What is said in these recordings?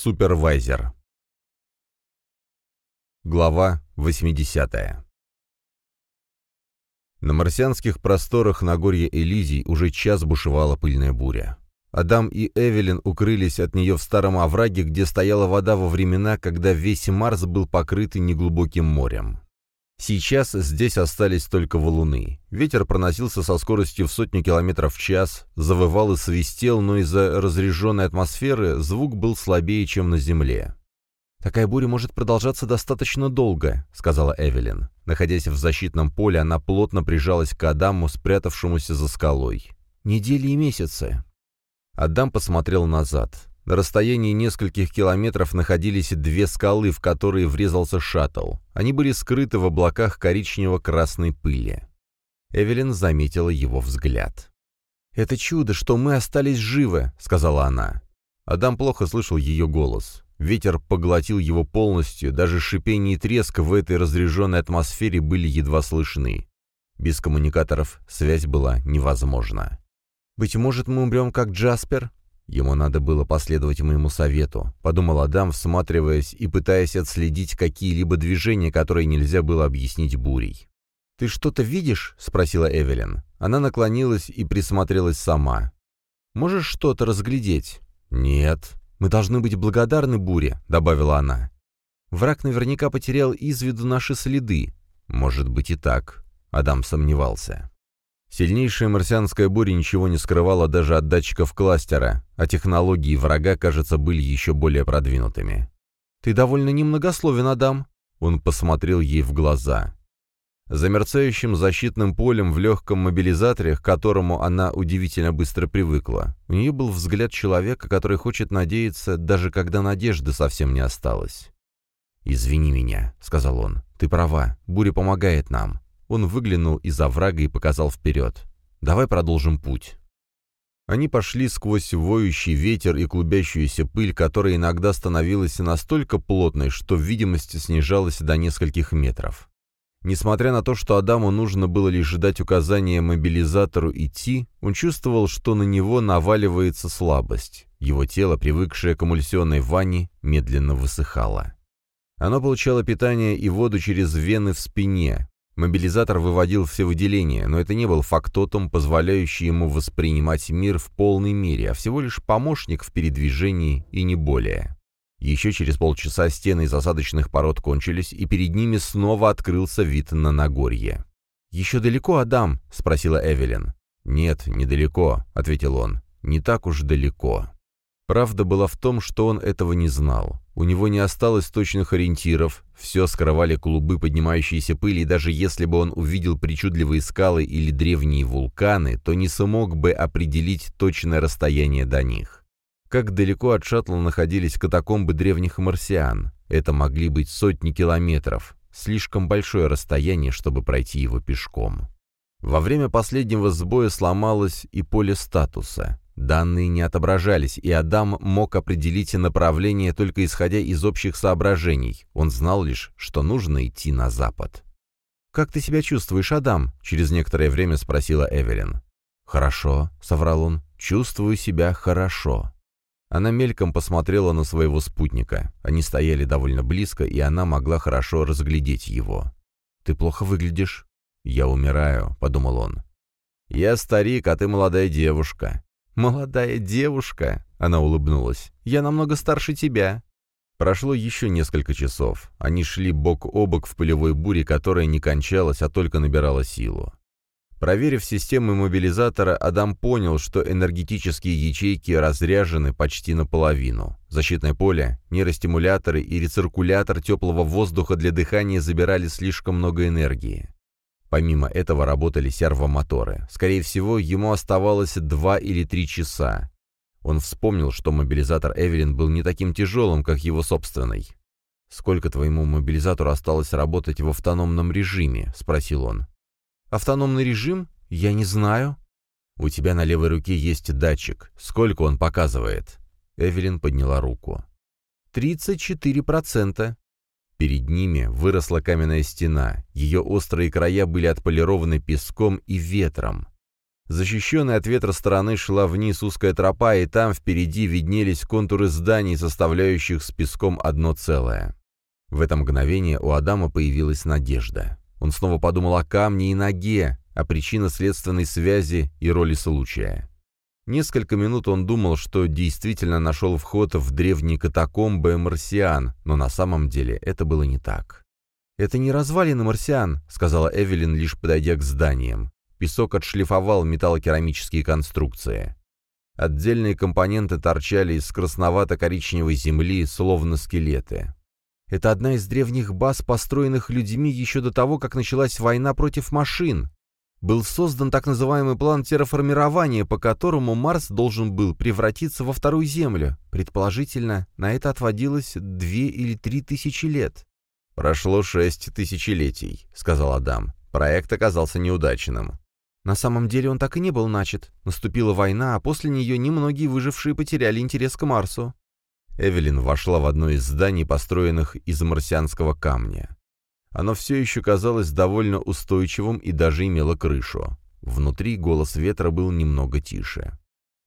Супервайзер. Глава 80. На марсианских просторах Нагорья Элизий уже час бушевала пыльная буря. Адам и Эвелин укрылись от нее в старом овраге, где стояла вода во времена, когда весь Марс был покрыт неглубоким морем. Сейчас здесь остались только валуны. Ветер проносился со скоростью в сотню километров в час, завывал и свистел, но из-за разреженной атмосферы звук был слабее, чем на Земле. «Такая буря может продолжаться достаточно долго», — сказала Эвелин. Находясь в защитном поле, она плотно прижалась к Адаму, спрятавшемуся за скалой. «Недели и месяцы». Адам посмотрел назад. На расстоянии нескольких километров находились две скалы, в которые врезался шаттл. Они были скрыты в облаках коричнево-красной пыли. Эвелин заметила его взгляд. «Это чудо, что мы остались живы», — сказала она. Адам плохо слышал ее голос. Ветер поглотил его полностью, даже шипение и треск в этой разряженной атмосфере были едва слышны. Без коммуникаторов связь была невозможна. «Быть может, мы умрем, как Джаспер?» Ему надо было последовать моему совету, подумал Адам, всматриваясь и пытаясь отследить какие-либо движения, которые нельзя было объяснить бурей. «Ты что-то видишь?» — спросила Эвелин. Она наклонилась и присмотрелась сама. «Можешь что-то разглядеть?» «Нет». «Мы должны быть благодарны буре», — добавила она. «Враг наверняка потерял из виду наши следы». «Может быть и так», — Адам сомневался. Сильнейшая марсианская буря ничего не скрывала даже от датчиков кластера, а технологии врага, кажется, были еще более продвинутыми. «Ты довольно немногословен, Адам», — он посмотрел ей в глаза. За мерцающим защитным полем в легком мобилизаторе, к которому она удивительно быстро привыкла, у нее был взгляд человека, который хочет надеяться, даже когда надежды совсем не осталось. «Извини меня», — сказал он, — «ты права, буря помогает нам. Он выглянул из-за врага и показал вперед. «Давай продолжим путь». Они пошли сквозь воющий ветер и клубящуюся пыль, которая иногда становилась настолько плотной, что видимость снижалась до нескольких метров. Несмотря на то, что Адаму нужно было лишь ждать указания мобилизатору идти, он чувствовал, что на него наваливается слабость. Его тело, привыкшее к эмульсионной ванне, медленно высыхало. Оно получало питание и воду через вены в спине, Мобилизатор выводил все выделения, но это не был фактотом, позволяющий ему воспринимать мир в полной мере, а всего лишь помощник в передвижении и не более. Еще через полчаса стены из осадочных пород кончились, и перед ними снова открылся вид на Нагорье. «Еще далеко, Адам?» — спросила Эвелин. «Нет, недалеко», — ответил он. «Не так уж далеко». Правда была в том, что он этого не знал. У него не осталось точных ориентиров, все скрывали клубы поднимающейся пыли, и даже если бы он увидел причудливые скалы или древние вулканы, то не смог бы определить точное расстояние до них. Как далеко от шаттла находились катакомбы древних марсиан? Это могли быть сотни километров. Слишком большое расстояние, чтобы пройти его пешком. Во время последнего сбоя сломалось и поле статуса. Данные не отображались, и Адам мог определить направление только исходя из общих соображений. Он знал лишь, что нужно идти на запад. «Как ты себя чувствуешь, Адам?» — через некоторое время спросила Эвелин. «Хорошо», — соврал он, — «чувствую себя хорошо». Она мельком посмотрела на своего спутника. Они стояли довольно близко, и она могла хорошо разглядеть его. «Ты плохо выглядишь». «Я умираю», — подумал он. «Я старик, а ты молодая девушка. «Молодая девушка», — она улыбнулась, — «я намного старше тебя». Прошло еще несколько часов. Они шли бок о бок в полевой буре, которая не кончалась, а только набирала силу. Проверив системы мобилизатора, Адам понял, что энергетические ячейки разряжены почти наполовину. Защитное поле, нейростимуляторы и рециркулятор теплого воздуха для дыхания забирали слишком много энергии. Помимо этого работали сервомоторы. Скорее всего, ему оставалось два или три часа. Он вспомнил, что мобилизатор Эвелин был не таким тяжелым, как его собственный. «Сколько твоему мобилизатору осталось работать в автономном режиме?» — спросил он. «Автономный режим? Я не знаю». «У тебя на левой руке есть датчик. Сколько он показывает?» Эвелин подняла руку. «Тридцать четыре процента. Перед ними выросла каменная стена, ее острые края были отполированы песком и ветром. Защищенной от ветра стороны шла вниз узкая тропа, и там впереди виднелись контуры зданий, составляющих с песком одно целое. В это мгновение у Адама появилась надежда. Он снова подумал о камне и ноге, о причинно-следственной связи и роли случая. Несколько минут он думал, что действительно нашел вход в древние катакомбы марсиан, но на самом деле это было не так. «Это не развалины марсиан», — сказала Эвелин, лишь подойдя к зданиям. Песок отшлифовал металлокерамические конструкции. Отдельные компоненты торчали из красновато-коричневой земли, словно скелеты. Это одна из древних баз, построенных людьми еще до того, как началась война против машин. Был создан так называемый план терраформирования, по которому Марс должен был превратиться во вторую Землю. Предположительно, на это отводилось две или три тысячи лет. «Прошло шесть тысячелетий», — сказал Адам. Проект оказался неудачным. На самом деле он так и не был начат. Наступила война, а после нее немногие выжившие потеряли интерес к Марсу. Эвелин вошла в одно из зданий, построенных из марсианского камня. Оно все еще казалось довольно устойчивым и даже имело крышу. Внутри голос ветра был немного тише.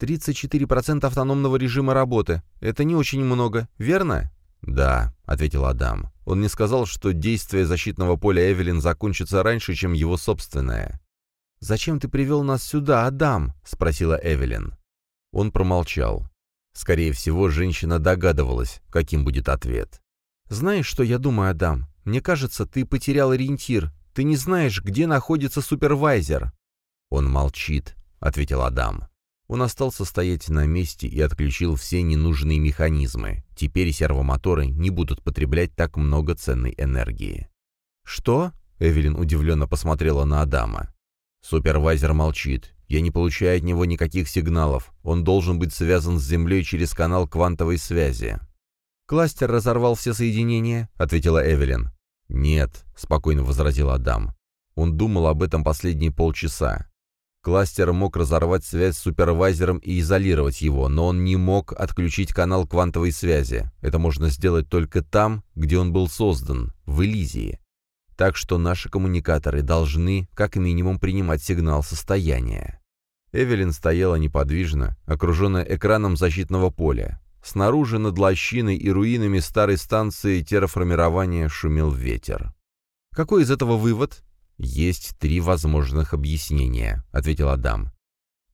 «34% автономного режима работы. Это не очень много, верно?» «Да», — ответил Адам. Он не сказал, что действие защитного поля Эвелин закончится раньше, чем его собственное. «Зачем ты привел нас сюда, Адам?» — спросила Эвелин. Он промолчал. Скорее всего, женщина догадывалась, каким будет ответ. «Знаешь, что я думаю, Адам? Мне кажется, ты потерял ориентир. Ты не знаешь, где находится супервайзер». «Он молчит», — ответил Адам. Он остался стоять на месте и отключил все ненужные механизмы. Теперь сервомоторы не будут потреблять так много ценной энергии. «Что?» — Эвелин удивленно посмотрела на Адама. Супервайзер молчит. Я не получаю от него никаких сигналов. Он должен быть связан с Землей через канал квантовой связи. «Кластер разорвал все соединения», — ответила Эвелин. «Нет», — спокойно возразил Адам. Он думал об этом последние полчаса. Кластер мог разорвать связь с супервайзером и изолировать его, но он не мог отключить канал квантовой связи. Это можно сделать только там, где он был создан, в Элизии. Так что наши коммуникаторы должны, как минимум, принимать сигнал состояния. Эвелин стояла неподвижно, окруженная экраном защитного поля. Снаружи над лощиной и руинами старой станции терраформирования шумел ветер. «Какой из этого вывод?» «Есть три возможных объяснения», — ответил Адам.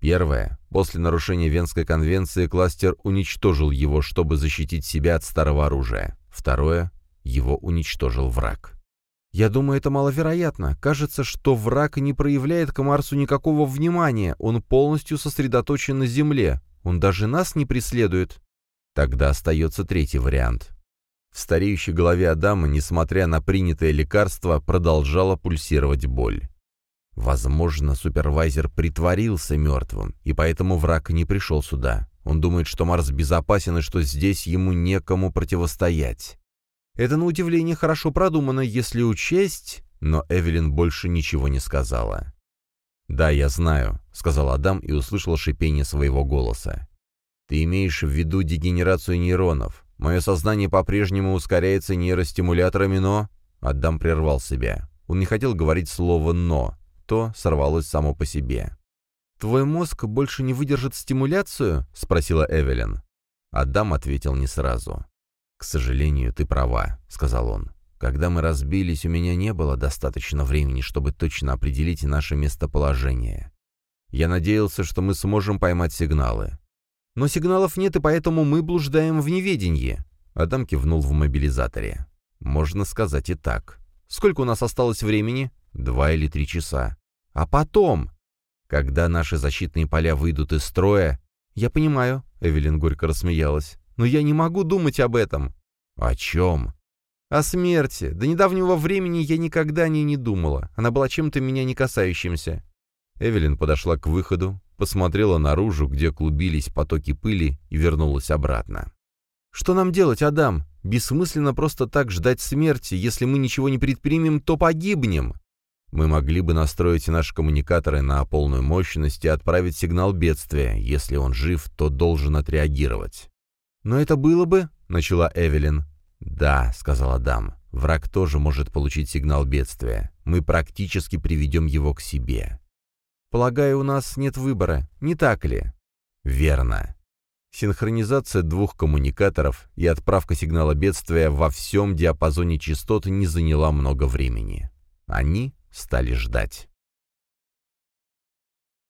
Первое. После нарушения Венской конвенции кластер уничтожил его, чтобы защитить себя от старого оружия. Второе. Его уничтожил враг. Я думаю, это маловероятно. Кажется, что враг не проявляет к Марсу никакого внимания, он полностью сосредоточен на Земле. Он даже нас не преследует. Тогда остается третий вариант. В стареющей голове Адама, несмотря на принятое лекарство, продолжала пульсировать боль. Возможно, супервайзер притворился мертвым, и поэтому враг не пришел сюда. Он думает, что Марс безопасен и что здесь ему некому противостоять. Это, на удивление, хорошо продумано, если учесть... Но Эвелин больше ничего не сказала. «Да, я знаю», — сказал Адам и услышал шипение своего голоса. «Ты имеешь в виду дегенерацию нейронов. Мое сознание по-прежнему ускоряется нейростимуляторами, но...» Адам прервал себя. Он не хотел говорить слово «но». То сорвалось само по себе. «Твой мозг больше не выдержит стимуляцию?» — спросила Эвелин. Адам ответил не сразу. «К сожалению, ты права», — сказал он. «Когда мы разбились, у меня не было достаточно времени, чтобы точно определить наше местоположение. Я надеялся, что мы сможем поймать сигналы. Но сигналов нет, и поэтому мы блуждаем в неведении». Адам кивнул в мобилизаторе. «Можно сказать и так. Сколько у нас осталось времени? Два или три часа. А потом, когда наши защитные поля выйдут из строя...» «Я понимаю», — Эвелин горько рассмеялась. Но я не могу думать об этом». «О чем?» «О смерти. До недавнего времени я никогда о ней не думала. Она была чем-то меня не касающимся». Эвелин подошла к выходу, посмотрела наружу, где клубились потоки пыли, и вернулась обратно. «Что нам делать, Адам? Бессмысленно просто так ждать смерти. Если мы ничего не предпримем, то погибнем». Мы могли бы настроить наши коммуникаторы на полную мощность и отправить сигнал бедствия. Если он жив, то должен отреагировать. «Но это было бы...» — начала Эвелин. «Да», — сказал Адам, — «враг тоже может получить сигнал бедствия. Мы практически приведем его к себе». Полагаю, у нас нет выбора, не так ли?» «Верно». Синхронизация двух коммуникаторов и отправка сигнала бедствия во всем диапазоне частот не заняла много времени. Они стали ждать.